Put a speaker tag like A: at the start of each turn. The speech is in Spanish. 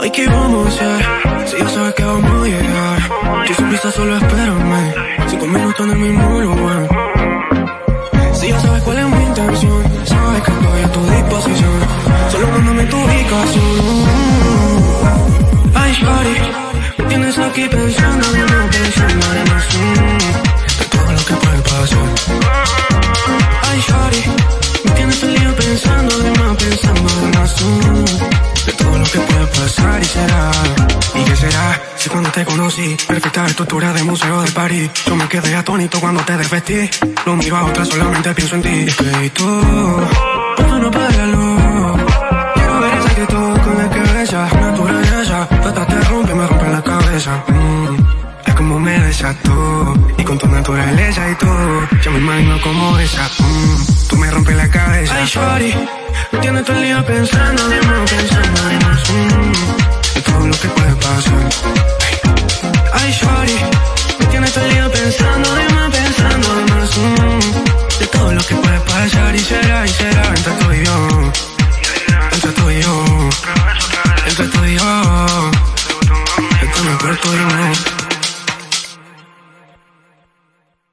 A: Ay, ¿qué vamos a hacer? Si ya sabes que vamos a llegar. Si supiste, solo espérame. Cinco minutos en el mismo lugar. Si ya sabes cuál es mi intención, sabes que estoy a tu disposición. Solo mándame tu ubicación. Ay, Shari, me tienes aquí pensando, no pensando en ¿Y qué será? Si cuando te conocí, perfecta estructura de museo de París. Yo me quedé atónito cuando te desvestí. No miro a otra, solamente pienso en ti. Y que tú, por favor no apágalo. Quiero ver esa actitud con la cabeza, naturaleza. Hasta te rompe, me rompe la cabeza. Mm, es como me besas tú, y con tu naturaleza y tú. Yo me imagino como esa. Mm, tú me rompes la cabeza. Ay, shorty, tienes todo el día pensando, entre tú y yo. Entre tú y yo. Entre tú y yo. Esto no es cuerpo y yo.